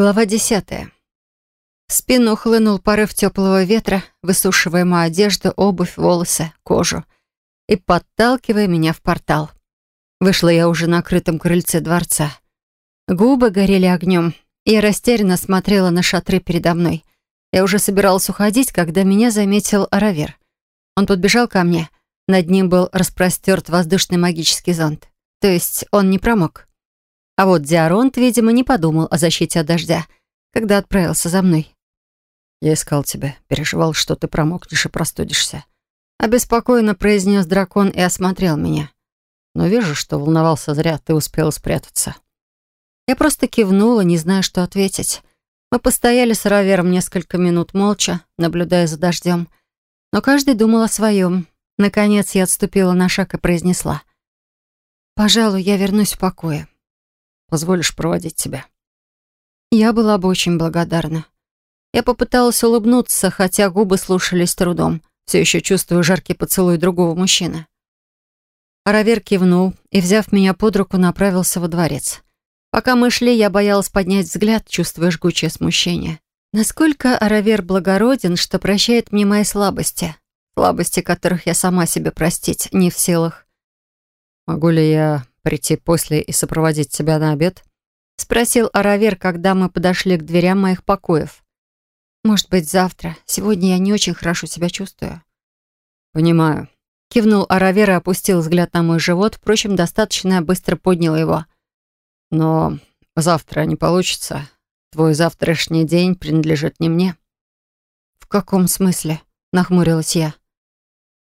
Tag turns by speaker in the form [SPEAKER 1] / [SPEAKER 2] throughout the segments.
[SPEAKER 1] Глава десятая. В спину хлынул порыв теплого ветра, высушивая мою одежду, обувь, волосы, кожу и подталкивая меня в портал. Вышла я уже на крытом крыльце дворца. Губы горели огнем, я растерянно смотрела на шатры передо мной. Я уже собиралась уходить, когда меня заметил Аравер. Он подбежал ко мне. Над ним был распростерт воздушный магический зонт. То есть он не промок. А вот Диаронт, видимо, не подумал о защите от дождя, когда отправился за мной.
[SPEAKER 2] «Я искал тебя, переживал, что ты промокнешь и простудишься».
[SPEAKER 1] Обеспокоенно произнес дракон и осмотрел меня.
[SPEAKER 2] «Но вижу, что волновался зря, ты успел спрятаться».
[SPEAKER 1] Я просто кивнула, не зная, что ответить. Мы постояли с Равером несколько минут молча, наблюдая за дождем. Но каждый думал о своем. Наконец я отступила на шаг и произнесла. «Пожалуй, я вернусь в покое.
[SPEAKER 2] Позволишь проводить тебя?»
[SPEAKER 1] Я была бы очень благодарна. Я попыталась улыбнуться, хотя губы слушались трудом, все еще чувствуя жаркий поцелуй другого мужчины. Аравер кивнул и, взяв меня под руку, направился во дворец. Пока мы шли, я боялась поднять взгляд, чувствуя жгучее смущение. Насколько Аравер благороден, что прощает мне мои слабости, слабости которых я сама себе простить не в силах.
[SPEAKER 2] «Могу ли я прийти после и сопроводить тебя на обед?»
[SPEAKER 1] — спросил Аравер, когда мы подошли к дверям моих покоев. «Может быть, завтра. Сегодня я не очень хорошо себя чувствую».
[SPEAKER 2] «Понимаю».
[SPEAKER 1] Кивнул Аравер и опустил взгляд на мой живот, впрочем, достаточно быстро поднял его.
[SPEAKER 2] «Но завтра не получится. Твой завтрашний день принадлежит не мне».
[SPEAKER 1] «В каком смысле?» — нахмурилась я.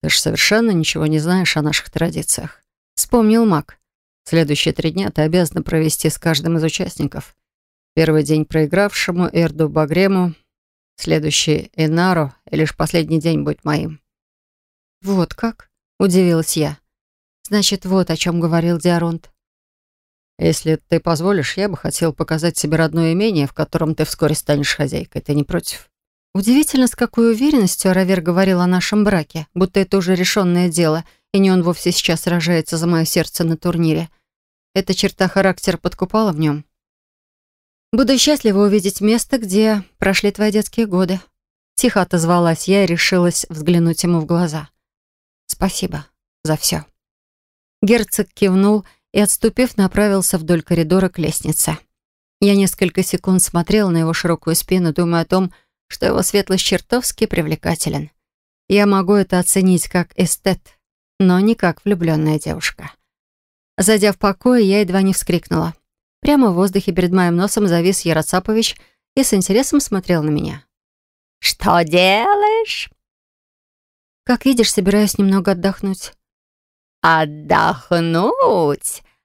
[SPEAKER 2] «Ты же совершенно ничего не знаешь о наших традициях», —
[SPEAKER 1] вспомнил маг.
[SPEAKER 2] Следующие три дня ты обязана провести с каждым из участников. Первый день проигравшему Эрду Багрему, следующий — Энару, и лишь последний день будет моим».
[SPEAKER 1] «Вот как?» — удивилась я. «Значит, вот о чем говорил Диаронт».
[SPEAKER 2] «Если ты позволишь, я бы хотел показать себе родное имение, в котором ты вскоре станешь хозяйкой. Ты не против?»
[SPEAKER 1] Удивительно, с какой уверенностью Аравер говорил о нашем браке, будто это уже решенное дело — и не он вовсе сейчас сражается за мое сердце на турнире. Эта черта характера подкупала в нем. «Буду счастлива увидеть место, где прошли твои детские годы». Тихо отозвалась я и решилась взглянуть ему в глаза. «Спасибо за все». Герцог кивнул и, отступив, направился вдоль коридора к лестнице. Я несколько секунд смотрела на его широкую спину, думая о том, что его светлость чертовски привлекателен. Я могу это оценить как эстет, но не как влюбленная девушка. Зайдя в покой, я едва не вскрикнула. Прямо в воздухе перед моим носом завис Яроцапович и с интересом смотрел на меня.
[SPEAKER 3] «Что делаешь?»
[SPEAKER 1] «Как видишь, собираюсь немного отдохнуть».
[SPEAKER 3] «Отдохнуть?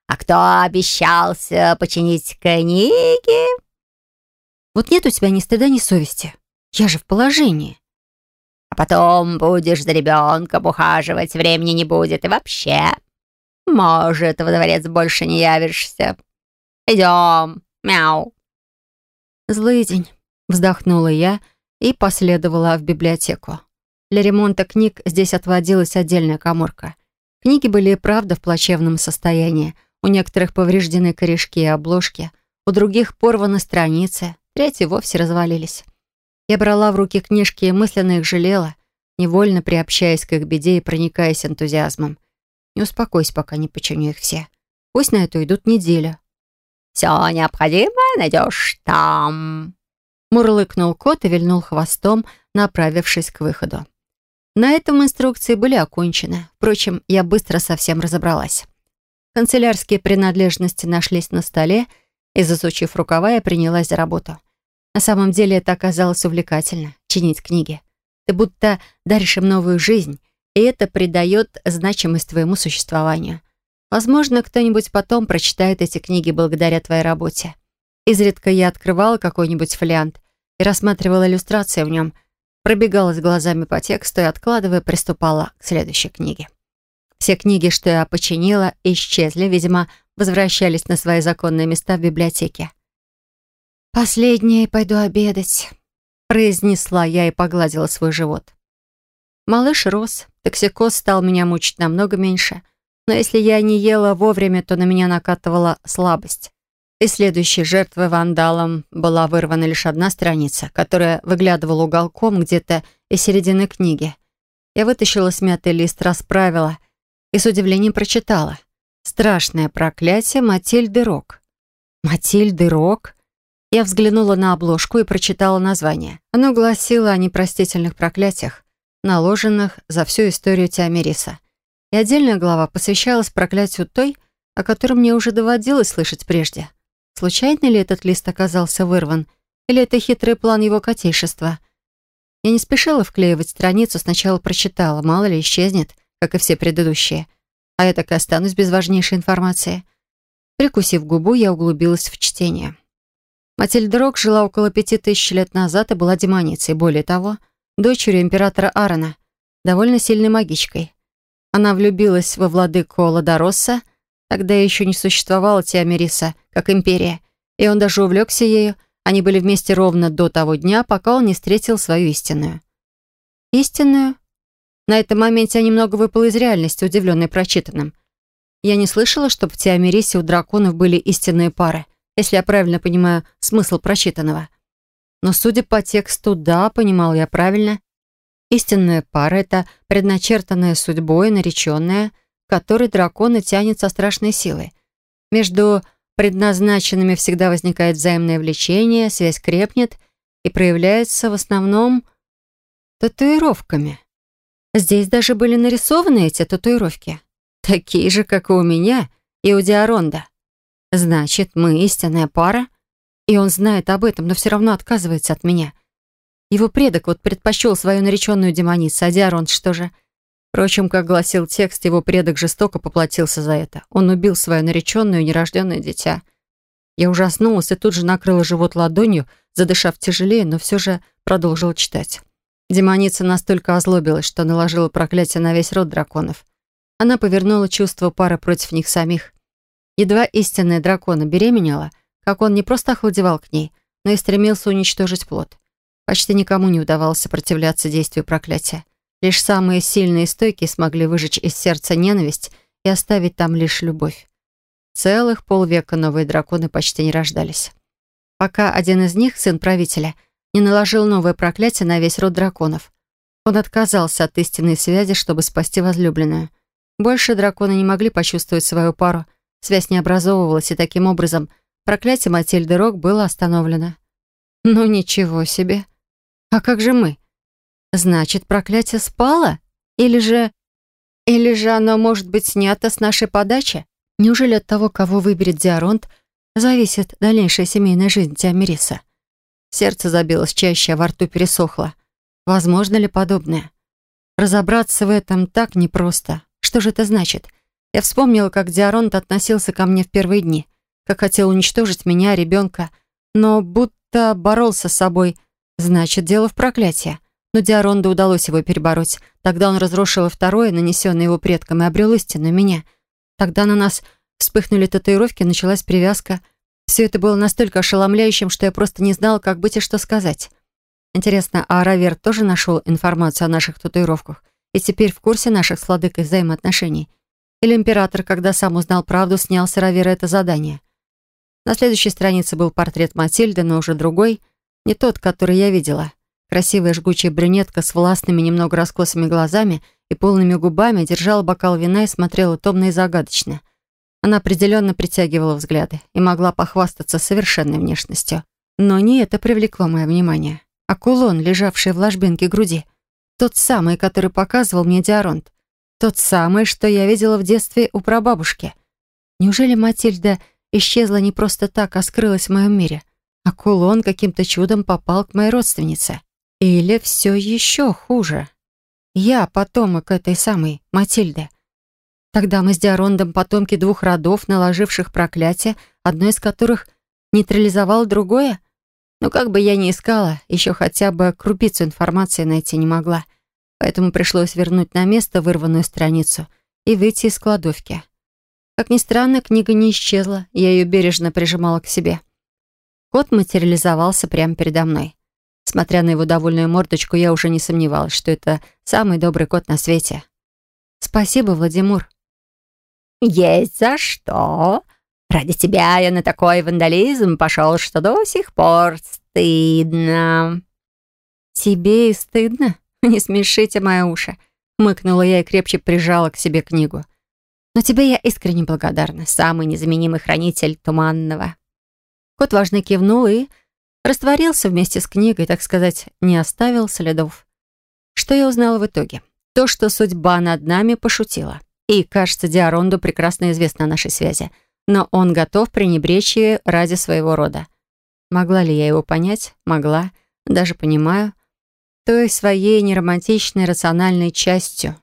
[SPEAKER 3] А кто обещался починить книги?»
[SPEAKER 1] «Вот нет у тебя ни стыда, ни совести. Я же в положении».
[SPEAKER 3] Потом будешь за ребенком ухаживать, времени не будет и вообще. Может, во дворец больше не явишься. Идем, мяу.
[SPEAKER 1] Злый день, вздохнула я и последовала в библиотеку. Для ремонта книг здесь отводилась отдельная коморка. Книги были и правда в плачевном состоянии. У некоторых повреждены корешки и обложки, у других порваны страницы, третьи вовсе развалились. Я брала в руки книжки и мысленно их жалела, невольно приобщаясь к их беде и проникаясь энтузиазмом. Не успокойся, пока не починю их все. Пусть на это идут неделю.
[SPEAKER 3] «Все необходимое найдешь там»,
[SPEAKER 1] Мурлыкнул кот и вильнул хвостом, направившись к выходу. На этом инструкции были окончены. Впрочем, я быстро совсем разобралась. Канцелярские принадлежности нашлись на столе, и, засучив рукава, я принялась за работу. На самом деле это оказалось увлекательно — чинить книги. Ты будто даришь им новую жизнь, и это придает значимость твоему существованию. Возможно, кто-нибудь потом прочитает эти книги благодаря твоей работе. Изредка я открывала какой-нибудь фолиант и рассматривала иллюстрации в нем, пробегалась глазами по тексту и, откладывая, приступала к следующей книге. Все книги, что я починила, исчезли, видимо, возвращались на свои законные места в библиотеке. «Последнее пойду обедать», — произнесла я и погладила свой живот. Малыш рос, токсикоз стал меня мучить намного меньше, но если я не ела вовремя, то на меня накатывала слабость. И следующей жертвой вандалом была вырвана лишь одна страница, которая выглядывала уголком где-то из середины книги. Я вытащила смятый лист, расправила и с удивлением прочитала. «Страшное проклятие Матильды Рок». «Матильды Рок?» Я взглянула на обложку и прочитала название. Оно гласило о непростительных проклятиях, наложенных за всю историю Теомириса. И отдельная глава посвящалась проклятию той, о котором мне уже доводилось слышать прежде. Случайно ли этот лист оказался вырван? Или это хитрый план его котейшества? Я не спешила вклеивать страницу, сначала прочитала, мало ли исчезнет, как и все предыдущие. А я так и останусь без важнейшей информации. Прикусив губу, я углубилась в чтение. Матильда Рок жила около пяти тысяч лет назад и была демоницей. Более того, дочерью императора Аарона, довольно сильной магичкой. Она влюбилась во владыку Ладоросса, тогда еще не существовало Тиамириса, как империя, и он даже увлекся ею. Они были вместе ровно до того дня, пока он не встретил свою истинную. Истинную? На этом моменте я немного выпала из реальности, удивленной прочитанным. Я не слышала, чтобы в Тиамирисе у драконов были истинные пары — если я правильно понимаю смысл прочитанного. Но, судя по тексту, да, понимал я правильно. Истинная пара — это предначертанная судьбой, нареченная, которой драконы тянет со страшной силой. Между предназначенными всегда возникает взаимное влечение, связь крепнет и проявляется в основном татуировками. Здесь даже были нарисованы эти татуировки. Такие же, как и у меня и у Диаронда. Значит, мы истинная пара? И он знает об этом, но все равно отказывается от меня. Его предок вот предпочел свою нареченную демоницу, а Диарон что же? Впрочем, как гласил текст, его предок жестоко поплатился за это. Он убил свою нареченную нерожденное дитя. Я ужаснулась и тут же накрыла живот ладонью, задышав тяжелее, но все же продолжила читать. Демоница настолько озлобилась, что наложила проклятие на весь род драконов. Она повернула чувство пары против них самих. Едва истинная дракона беременела, как он не просто охладевал к ней, но и стремился уничтожить плод. Почти никому не удавалось сопротивляться действию проклятия. Лишь самые сильные и стойкие смогли выжечь из сердца ненависть и оставить там лишь любовь. Целых полвека новые драконы почти не рождались. Пока один из них, сын правителя, не наложил новое проклятие на весь род драконов. Он отказался от истинной связи, чтобы спасти возлюбленную. Больше драконы не могли почувствовать свою пару — Связь не образовывалась, и таким образом проклятие Матильды Рок было остановлено. Ну ничего себе. А как же мы? Значит, проклятие спало? Или же... Или же оно может быть снято с нашей подачи? Неужели от того, кого выберет Диаронт, зависит дальнейшая семейная жизнь Тиамириса? Сердце забилось чаще, а во рту пересохло. Возможно ли подобное? Разобраться в этом так непросто. Что же это значит? Я вспомнила, как Диаронт относился ко мне в первые дни, как хотел уничтожить меня, ребенка, но будто боролся с собой. Значит, дело в проклятии. Но Диаронду удалось его перебороть. Тогда он разрушил второе, нанесенное его предкам, и обрел истину меня. Тогда на нас вспыхнули татуировки, началась привязка. Все это было настолько ошеломляющим, что я просто не знала, как быть и что сказать. Интересно, а Равер тоже нашел информацию о наших татуировках и теперь в курсе наших с Владыкой взаимоотношений? Или император, когда сам узнал правду, снял с Равера это задание. На следующей странице был портрет Матильды, но уже другой, не тот, который я видела. Красивая жгучая брюнетка с властными, немного раскосыми глазами и полными губами держала бокал вина и смотрела томно и загадочно. Она определенно притягивала взгляды и могла похвастаться совершенной внешностью. Но не это привлекло мое внимание, а кулон, лежавший в ложбинке груди. Тот самый, который показывал мне Диаронт. Тот самый, что я видела в детстве у прабабушки. Неужели Матильда исчезла не просто так, а скрылась в моем мире? А кулон каким-то чудом попал к моей родственнице? Или все еще хуже? Я потомок этой самой Матильды. Тогда мы с Диарондом потомки двух родов, наложивших проклятие, одно из которых нейтрализовало другое? Но как бы я ни искала, еще хотя бы крупицу информации найти не могла — поэтому пришлось вернуть на место вырванную страницу и выйти из кладовки. Как ни странно, книга не исчезла, я ее бережно прижимала к себе. Кот материализовался прямо передо мной. Смотря на его довольную мордочку, я уже не сомневалась, что это самый добрый кот на свете. «Спасибо, Владимир».
[SPEAKER 3] «Есть за что. Ради тебя я на такой вандализм пошел, что до сих пор стыдно».
[SPEAKER 1] «Тебе и стыдно? Не смешите мои уши», — мыкнула я и крепче прижала к себе книгу. «Но тебе я искренне благодарна, самый незаменимый хранитель Туманного». Кот важно кивнул и растворился вместе с книгой, так сказать, не оставил следов. Что я узнала в итоге? То, что судьба над нами пошутила. И, кажется, Диаронду прекрасно известно о нашей связи, но он готов пренебречь ее ради своего рода. Могла ли я его понять? Могла. Даже понимаю той своей неромантичной рациональной частью.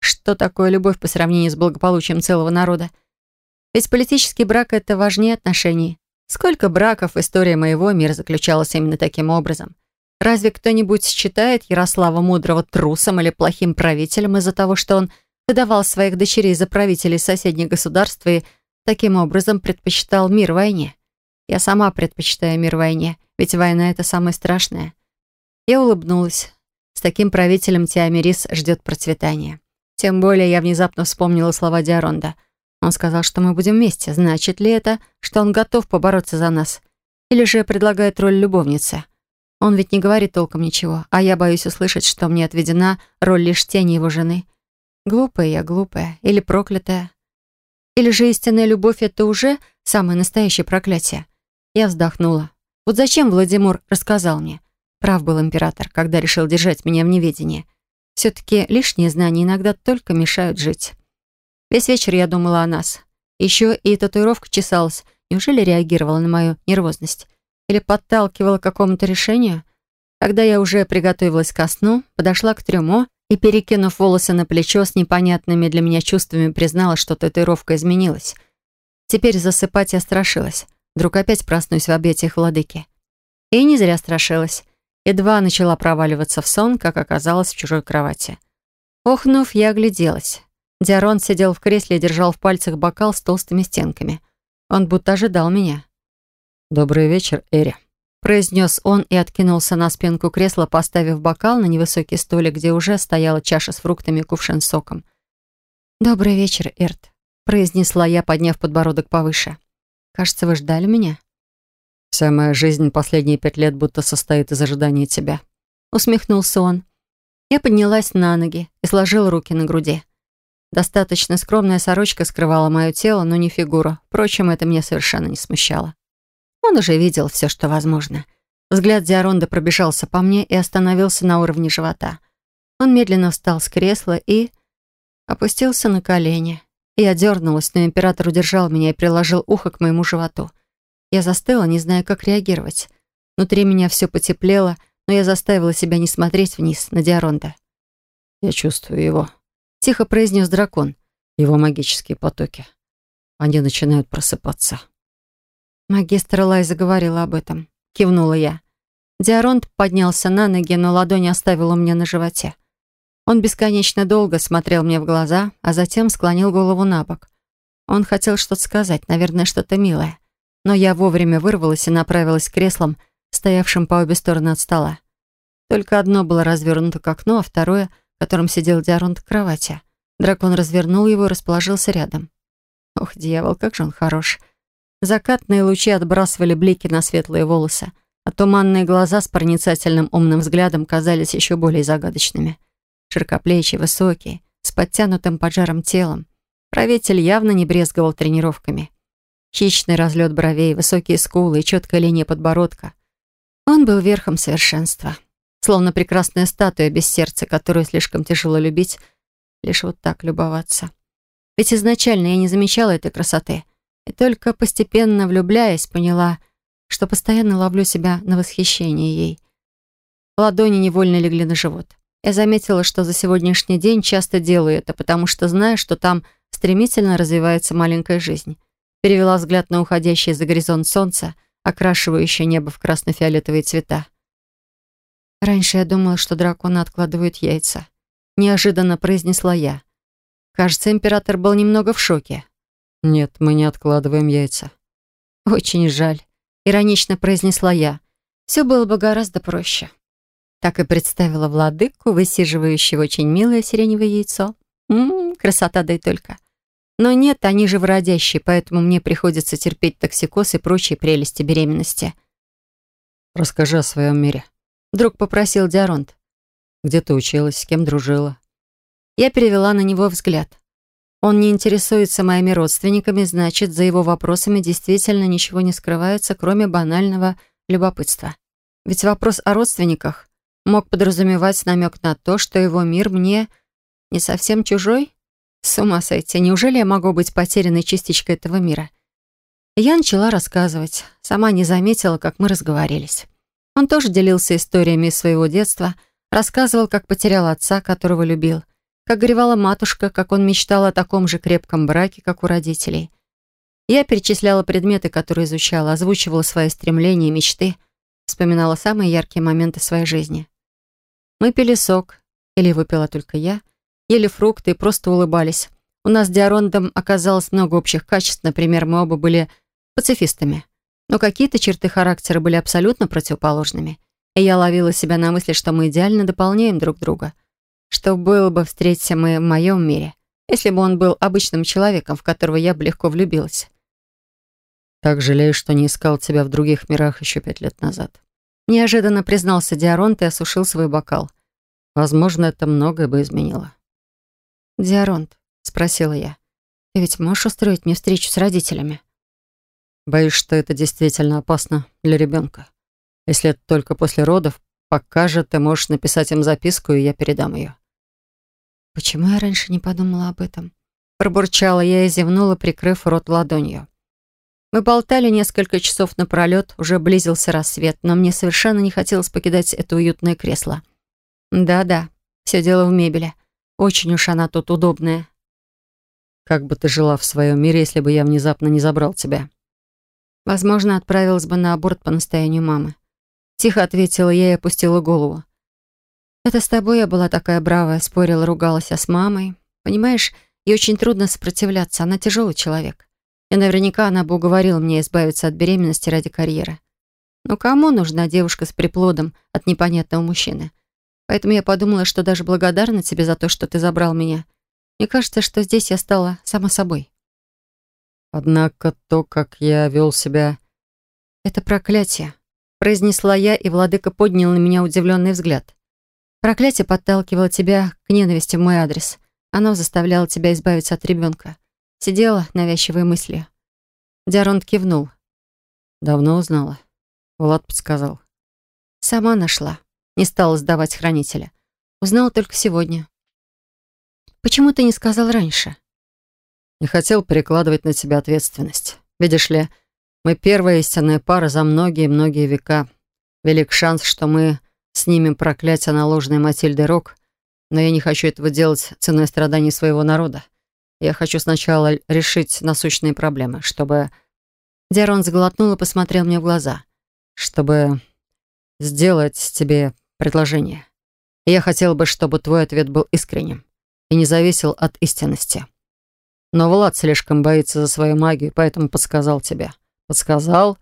[SPEAKER 1] Что такое любовь по сравнению с благополучием целого народа? Ведь политический брак — это важнее отношений. Сколько браков в истории моего мира заключалось именно таким образом? Разве кто-нибудь считает Ярослава Мудрого трусом или плохим правителем из-за того, что он выдавал своих дочерей за правителей соседних государств и таким образом предпочитал мир войне? Я сама предпочитаю мир войне, ведь война — это самое страшное. Я улыбнулась. С таким правителем Тиамирис ждет процветания. Тем более я внезапно вспомнила слова Диаронда. Он сказал, что мы будем вместе. Значит ли это, что он готов побороться за нас? Или же предлагает роль любовницы? Он ведь не говорит толком ничего, а я боюсь услышать, что мне отведена роль лишь тени его жены. Глупая я, глупая. Или проклятая. Или же истинная любовь — это уже самое настоящее проклятие. Я вздохнула. Вот зачем Владимир рассказал мне? Прав был император, когда решил держать меня в неведении. Все-таки лишние знания иногда только мешают жить. Весь вечер я думала о нас. Еще и татуировка чесалась. Неужели реагировала на мою нервозность? Или подталкивала к какому-то решению? Когда я уже приготовилась ко сну, подошла к трюмо и, перекинув волосы на плечо с непонятными для меня чувствами, признала, что татуировка изменилась. Теперь засыпать я страшилась. Вдруг опять проснусь в объятиях владыки. И не зря страшилась. Едва начала проваливаться в сон, как оказалась в чужой кровати. Охнув, я огляделась. Диарон сидел в кресле и держал в пальцах бокал с толстыми стенками. Он будто ожидал меня.
[SPEAKER 2] «Добрый вечер, Эри», — произнес он и откинулся на спинку кресла, поставив бокал на невысокий столик, где уже стояла чаша с фруктами и кувшин с соком.
[SPEAKER 1] «Добрый вечер, Эрт», — произнесла я, подняв подбородок повыше. «Кажется, вы ждали меня?»
[SPEAKER 2] Вся моя жизнь последние пять лет будто состоит из ожидания тебя».
[SPEAKER 1] Усмехнулся он. Я поднялась на ноги и сложила руки на груди. Достаточно скромная сорочка скрывала мое тело, но не фигуру. Впрочем, это меня совершенно не смущало. Он уже видел все, что возможно. Взгляд Диаронда пробежался по мне и остановился на уровне живота. Он медленно встал с кресла и... опустился на колени. Я дернулась, но император удержал меня и приложил ухо к моему животу — я застыла, не зная, как реагировать. Внутри меня все потеплело, но я заставила себя не смотреть вниз, на Диаронда.
[SPEAKER 2] «Я чувствую его», —
[SPEAKER 1] тихо произнес дракон.
[SPEAKER 2] «Его магические потоки. Они начинают просыпаться».
[SPEAKER 1] Магистр Лай заговорила об этом. Кивнула я. Диаронд поднялся на ноги, но ладонь оставил у меня на животе. Он бесконечно долго смотрел мне в глаза, а затем склонил голову на бок. Он хотел что-то сказать, наверное, что-то милое но я вовремя вырвалась и направилась к креслам, стоявшим по обе стороны от стола. Только одно было развернуто к окну, а второе, в котором сидел Диаронт, к кровати. Дракон развернул его и расположился рядом. Ох, дьявол, как же он хорош. Закатные лучи отбрасывали блики на светлые волосы, а туманные глаза с проницательным умным взглядом казались еще более загадочными. Широкоплечий, высокий, с подтянутым поджаром телом. Правитель явно не брезговал тренировками. Хищный разлет бровей, высокие скулы и четкая линия подбородка. Он был верхом совершенства. Словно прекрасная статуя без сердца, которую слишком тяжело любить, лишь вот так любоваться. Ведь изначально я не замечала этой красоты. И только постепенно влюбляясь, поняла, что постоянно ловлю себя на восхищение ей. Ладони невольно легли на живот. Я заметила, что за сегодняшний день часто делаю это, потому что знаю, что там стремительно развивается маленькая жизнь перевела взгляд на уходящее за горизонт солнца, окрашивающее небо в красно-фиолетовые цвета. Раньше я думала, что драконы откладывают яйца. Неожиданно произнесла я. Кажется, император был немного в шоке.
[SPEAKER 2] «Нет, мы не откладываем яйца».
[SPEAKER 1] «Очень жаль», — иронично произнесла я. «Все было бы гораздо проще». Так и представила владыку, высиживающего очень милое сиреневое яйцо. Ммм, красота да и только. Но нет, они же вродящие, поэтому мне приходится терпеть токсикоз и прочие прелести беременности.
[SPEAKER 2] «Расскажи о своем мире», —
[SPEAKER 1] вдруг попросил Диаронт.
[SPEAKER 2] «Где ты училась, с кем дружила?»
[SPEAKER 1] Я перевела на него взгляд. Он не интересуется моими родственниками, значит, за его вопросами действительно ничего не скрывается, кроме банального любопытства. Ведь вопрос о родственниках мог подразумевать намек на то, что его мир мне не совсем чужой. С ума сойти, неужели я могу быть потерянной частичкой этого мира? Я начала рассказывать, сама не заметила, как мы разговорились. Он тоже делился историями из своего детства, рассказывал, как потерял отца, которого любил, как горевала матушка, как он мечтал о таком же крепком браке, как у родителей. Я перечисляла предметы, которые изучала, озвучивала свои стремления и мечты, вспоминала самые яркие моменты своей жизни. Мы пили сок, или выпила только я, ели фрукты и просто улыбались. У нас с Диарондом оказалось много общих качеств, например, мы оба были пацифистами. Но какие-то черты характера были абсолютно противоположными. И я ловила себя на мысли, что мы идеально дополняем друг друга что было бы, встретиться мы в моем мире, если бы он был обычным человеком, в которого я бы легко влюбилась.
[SPEAKER 2] Так жалею, что не искал тебя в других мирах еще пять лет назад.
[SPEAKER 1] Неожиданно признался Диаронт и осушил свой бокал.
[SPEAKER 2] Возможно, это многое бы изменило.
[SPEAKER 1] «Диаронт», — спросила я, — «ты ведь можешь устроить мне встречу с родителями?»
[SPEAKER 2] Боюсь, что это действительно опасно для ребенка. Если это только после родов, пока же ты можешь написать им записку, и я передам ее.
[SPEAKER 1] Почему я раньше не подумала об этом? Пробурчала я и зевнула, прикрыв рот ладонью. Мы болтали несколько часов напролет, уже близился рассвет, но мне совершенно не хотелось покидать это уютное кресло. Да-да, все дело в мебели. Очень уж она тут удобная.
[SPEAKER 2] Как бы ты жила в своем мире, если бы я внезапно не забрал тебя?
[SPEAKER 1] Возможно, отправилась бы на аборт по настоянию мамы. Тихо ответила я и опустила голову. Это с тобой я была такая бравая, спорила, ругалась, а с мамой... Понимаешь, ей очень трудно сопротивляться, она тяжелый человек. И наверняка она бы уговорила меня избавиться от беременности ради карьеры. Но кому нужна девушка с приплодом от непонятного мужчины? Поэтому я подумала, что даже благодарна тебе за то, что ты забрал меня. Мне кажется, что здесь я стала сама собой.
[SPEAKER 2] Однако то, как я вел себя...
[SPEAKER 1] Это проклятие, произнесла я, и владыка поднял на меня удивленный взгляд. Проклятие подталкивало тебя к ненависти в мой адрес. Оно заставляло тебя избавиться от ребенка. Сидела навязчивой мыслью. Диаронт кивнул.
[SPEAKER 2] Давно узнала. Влад подсказал.
[SPEAKER 1] Сама нашла. Не стала сдавать хранителя. Узнала только сегодня. Почему ты не сказал раньше?
[SPEAKER 2] Не хотел перекладывать на тебя ответственность. Видишь ли, мы первая истинная пара за многие-многие века. Велик шанс, что мы снимем проклятие, наложенное Матильдой Рок, но я не хочу этого делать ценой страданий своего народа. Я хочу сначала решить насущные проблемы, чтобы...»
[SPEAKER 1] Диарон заглотнул и посмотрел мне в глаза.
[SPEAKER 2] «Чтобы сделать тебе предложение. я хотел бы, чтобы твой ответ был искренним и не зависел от истинности. Но Влад слишком боится за свою магию, поэтому подсказал тебе. Подсказал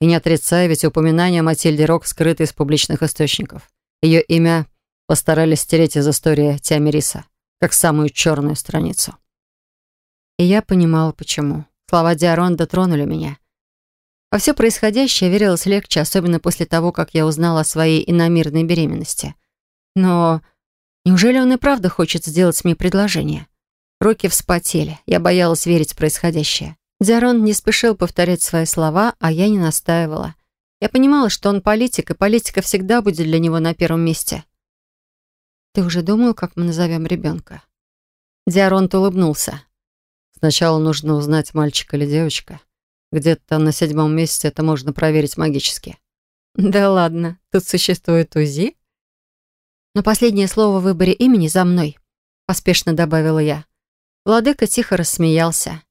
[SPEAKER 2] и не отрицай, ведь упоминание Матильде Рок скрыто из публичных источников. Ее имя постарались стереть из истории Тиамириса, как самую черную страницу.
[SPEAKER 1] И я понимала, почему. Слова Диарон дотронули меня. Во все происходящее верилось легче, особенно после того, как я узнала о своей иномирной беременности. Но неужели он и правда хочет сделать мне предложение? Руки вспотели. Я боялась верить в происходящее. Диарон не спешил повторять свои слова, а я не настаивала. Я понимала, что он политик, и политика всегда будет для него на первом месте. «Ты уже думал, как мы назовем ребенка?» Диаронт улыбнулся.
[SPEAKER 2] «Сначала нужно узнать, мальчик или девочка. Где-то на седьмом месяце это можно проверить магически».
[SPEAKER 1] «Да ладно, тут существует УЗИ?» «Но последнее слово в выборе имени за мной», — поспешно добавила я. Владыка тихо рассмеялся.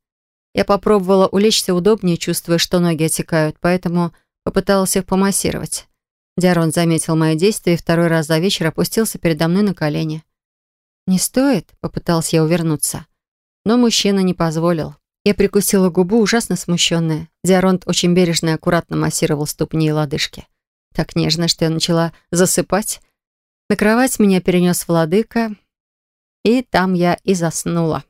[SPEAKER 1] Я попробовала улечься удобнее, чувствуя, что ноги отекают, поэтому попыталась их помассировать. Диарон заметил мои действия и второй раз за вечер опустился передо мной на колени. «Не стоит», — попыталась я увернуться. Но мужчина не позволил. Я прикусила губу, ужасно смущенная. Диаронт очень бережно и аккуратно массировал ступни и лодыжки. Так нежно, что я начала засыпать. На кровать меня перенес владыка, и там я и заснула.